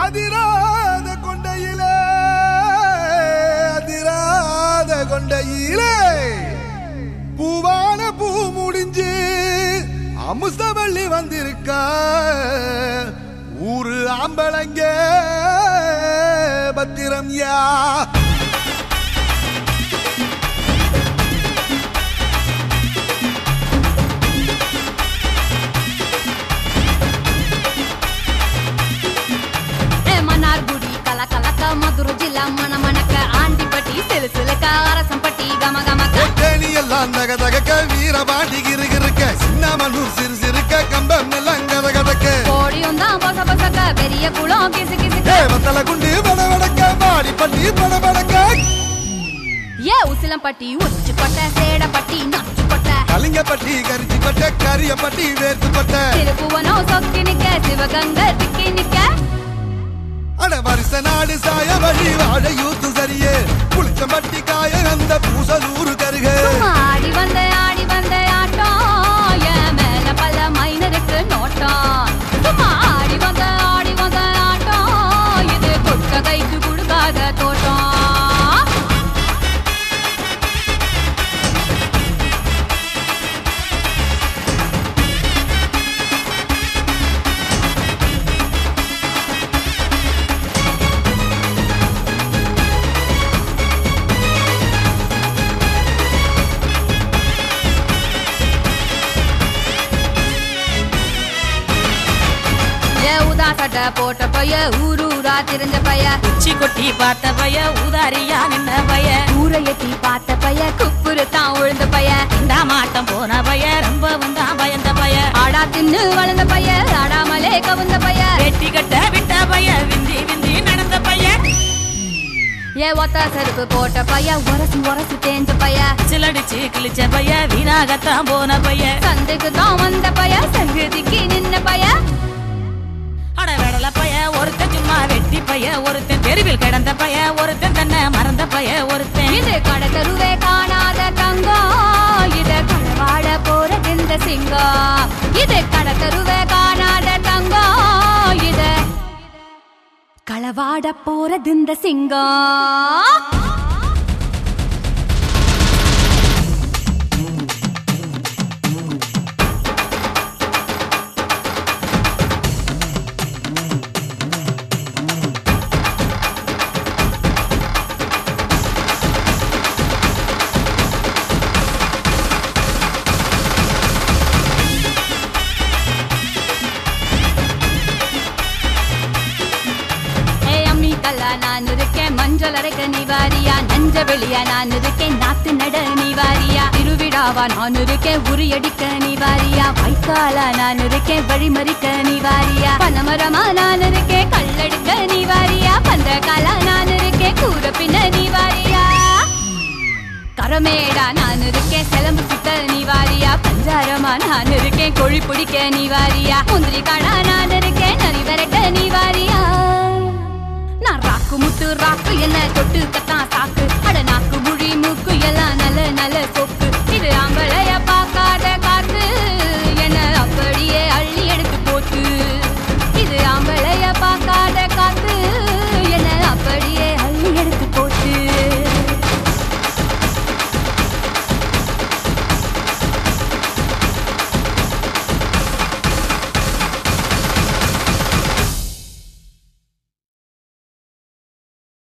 அதிராத கொண்டையிலே அதிராத கொண்டையிலே. பூவான பூ முடிஞ்சு அமுசவள்ளி வந்திருக்கா ஊரு ஆம்பளங்க பத்திரம் யா? தக தகக்க வீரபாண்டி கிருகிருக்க சின்னமனூர் சிறு சிறுக்க கம்பம் எல்லாம் கத கதக்க. கோடியும் தான் பொச பொசக்க பெரிய குளம் கிசு கிசுக்க. தேவத்தல குண்டு பட வடக்க மாடி பட்டி பட வடக்க. ஏ உசிலம்பட்டி உச்சி கொட்ட சேடப்பட்டி நச்சு கொட்ட கலிங்கப்பட்டி கரிச்சி பட்ட கரியப்பட்டி வேர்த்து பட்ட திருப்புவனம் சொக்கி நிக்க சிவகங்கை திக்கி நிக்க. அட வருஷ நாடு சாய வழி வாழ யூத்து சரியே. புளிச்சம்பட்டி சட்டை போட்ட பைய ஊரு ஊரா தெரிஞ்ச பைய. உச்சி கொட்டி பார்த்த பய உதாரியா நின்ன பய. ஊரை எட்டி பார்த்த பைய குப்புரு தான் உழுந்த பைய. இந்த மாட்டம் போன பய ரொம்ப வந்தா பயந்த பய. ஆடா தின்னு வளர்ந்த பைய ஆடாமலே கவுந்த பைய. வெட்டி கட்ட விட்ட பய விந்தி விந்தி நடந்த பய. ஏ ஒத்த செருப்பு போட்ட பைய உரசி உரசி தேஞ்ச பைய. சிலடிச்சு கிழிச்ச பய வீணாகத்தான் போன பய. சந்தைக்கு தான் வந்த பைய சங்கதிக்கு நின்ன பைய. அட வெடல பய ஒருத்தன் சும்மா வெட்டி பைய ஒருத்தன் தெருவில் கிடந்த பய ஒருத்தன் தன்னை மறந்த பய ஒருத்தன் இது கடை தெருவே காணாத தங்கம் இது களவாட போறது இந்த சிங்கம் இது கடை தெருவே காணாத தங்கம் இது களவாட போறது இந்த சிங்கம் அம்மி நான் இருக்கேன். மஞ்சள் அரைக்க நிவாரியா நஞ்ச வெளியா? நான் இருக்கேன். நாத்து நட நிவாரியா திருவிழாவா? நான் இருக்கேன். உரியடிக்க நிவாரியா வைக்காலா? நான் இருக்கேன். வழிமறிக்க நிவாரியா பனமரமா? நான் இருக்கேன். கல்லெடுக்க நிவாரியா பந்தகாலா நான் இருக்கேன். கூற பின்ன நிவாரியா கரமேடா? நான் இருக்கேன். செலம்பு சுத்த நிவாரியா பஞ்சாரமா? நான் இருக்கேன். கொழி பிடிக்க நிவாரியா முந்திரி காடா? நான் இருக்கேன். நரி விரட்ட நீ நான் ராக்கு முத்து ராக்கு என்ன தொட்டு கத்தான் சாக்கு.